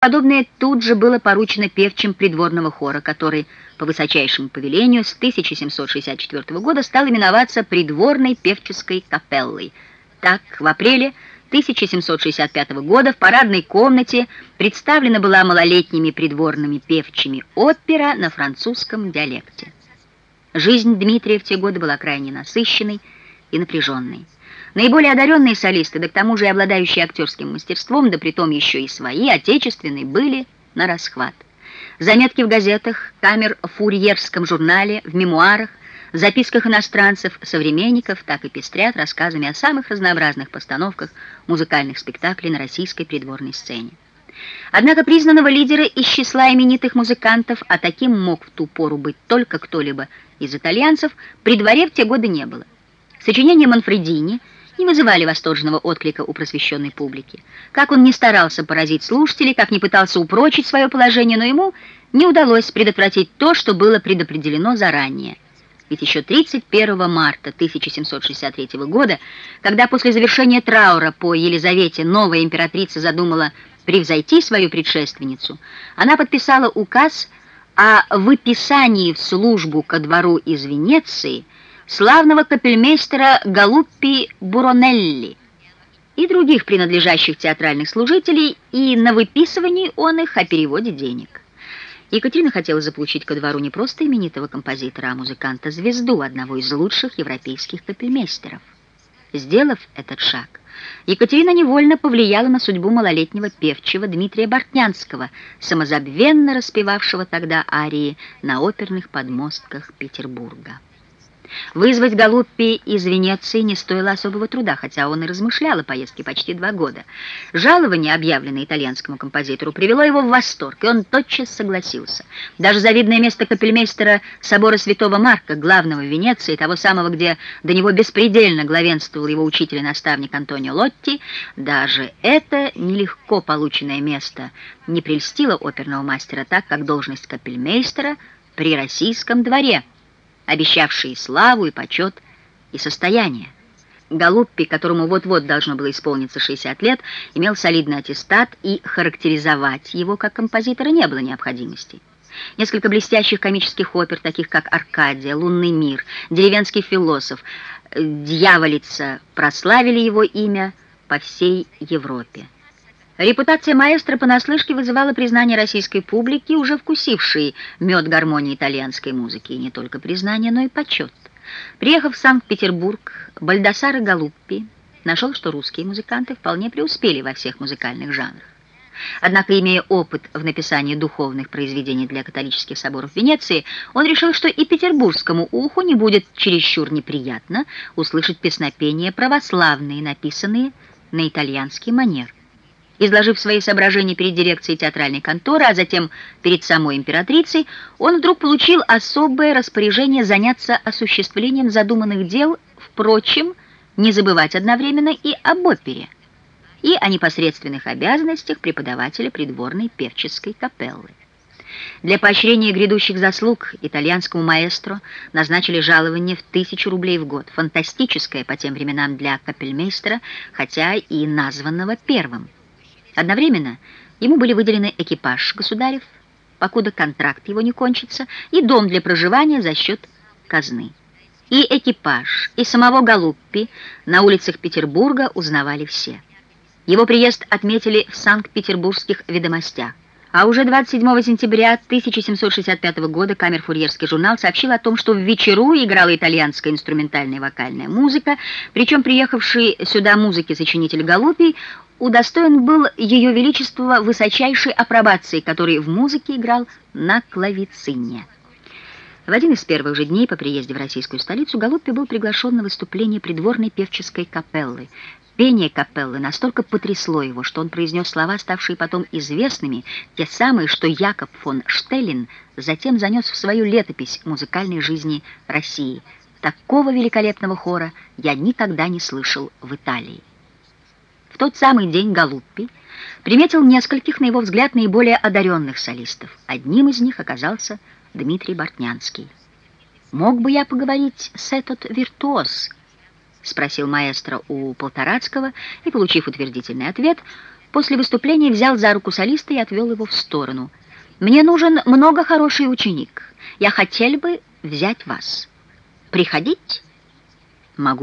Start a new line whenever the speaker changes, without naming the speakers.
Подобное тут же было поручено певчим придворного хора, который по высочайшему повелению с 1764 года стал именоваться придворной певческой капеллой. Так, в апреле 1765 года в парадной комнате представлена была малолетними придворными певчими опера на французском диалекте. Жизнь Дмитрия в те годы была крайне насыщенной и напряженной. Наиболее одаренные солисты, да к тому же и обладающие актерским мастерством, да притом еще и свои, отечественные, были на расхват. Заметки в газетах, камер в фурьерском журнале, в мемуарах, в записках иностранцев, современников так и пестрят рассказами о самых разнообразных постановках музыкальных спектаклей на российской придворной сцене. Однако признанного лидера из числа именитых музыкантов, а таким мог в ту пору быть только кто-либо из итальянцев, при дворе в те годы не было. Сочинения Манфредини – не вызывали восторженного отклика у просвещенной публики. Как он не старался поразить слушателей, как не пытался упрочить свое положение, но ему не удалось предотвратить то, что было предопределено заранее. Ведь еще 31 марта 1763 года, когда после завершения траура по Елизавете новая императрица задумала превзойти свою предшественницу, она подписала указ о выписании в службу ко двору из Венеции – славного капельмейстера Галуппи Буронелли и других принадлежащих театральных служителей, и на выписывании он их о переводе денег. Екатерина хотела заполучить ко двору не просто именитого композитора, а музыканта-звезду, одного из лучших европейских капельмейстеров. Сделав этот шаг, Екатерина невольно повлияла на судьбу малолетнего певчего Дмитрия Бортнянского, самозабвенно распевавшего тогда арии на оперных подмостках Петербурга. Вызвать Галуппи из Венеции не стоило особого труда, хотя он и размышлял о поездке почти два года. Жалование, объявленное итальянскому композитору, привело его в восторг, и он тотчас согласился. Даже завидное место капельмейстера собора Святого Марка, главного в Венеции, того самого, где до него беспредельно главенствовал его учитель и наставник Антонио Лотти, даже это нелегко полученное место не прельстило оперного мастера так, как должность капельмейстера при российском дворе – обещавшие славу и почет и состояние. Галуппи, которому вот-вот должно было исполниться 60 лет, имел солидный аттестат, и характеризовать его как композитора не было необходимости. Несколько блестящих комических опер, таких как «Аркадия», «Лунный мир», «Деревенский философ», «Дьяволица» прославили его имя по всей Европе. Репутация маэстро понаслышке вызывала признание российской публики, уже вкусившей мед гармонии итальянской музыки, и не только признание, но и почет. Приехав в Санкт-Петербург, Бальдасаро Галуппи нашел, что русские музыканты вполне преуспели во всех музыкальных жанрах. Однако, имея опыт в написании духовных произведений для католических соборов Венеции, он решил, что и петербургскому уху не будет чересчур неприятно услышать песнопения православные, написанные на итальянский манер. Изложив свои соображения перед дирекцией театральной конторы, а затем перед самой императрицей, он вдруг получил особое распоряжение заняться осуществлением задуманных дел, впрочем, не забывать одновременно и об опере, и о непосредственных обязанностях преподавателя придворной певческой капеллы. Для поощрения грядущих заслуг итальянскому маэстро назначили жалование в тысячу рублей в год, фантастическое по тем временам для капельмейстера, хотя и названного первым. Одновременно ему были выделены экипаж государев, покуда контракт его не кончится, и дом для проживания за счет казны. И экипаж, и самого Галуппи на улицах Петербурга узнавали все. Его приезд отметили в Санкт-Петербургских ведомостях. А уже 27 сентября 1765 года камер-фурьерский журнал сообщил о том, что в вечеру играла итальянская инструментальная вокальная музыка, причем приехавший сюда музыки сочинитель Галупий удостоен был Ее Величество высочайшей апробации, который в музыке играл на клавицине. В один из первых же дней по приезде в российскую столицу Галуппи был приглашен на выступление придворной певческой капеллы. Пение капеллы настолько потрясло его, что он произнес слова, ставшие потом известными, те самые, что Якоб фон Штеллин затем занес в свою летопись музыкальной жизни России. Такого великолепного хора я никогда не слышал в Италии тот самый день Галуппи приметил нескольких, на его взгляд, наиболее одаренных солистов. Одним из них оказался Дмитрий Бортнянский. «Мог бы я поговорить с этот виртуоз?» — спросил маэстро у Полторацкого, и, получив утвердительный ответ, после выступления взял за руку солиста и отвел его в сторону. «Мне нужен много хороший ученик. Я хотел бы взять вас. Приходить?» «Могу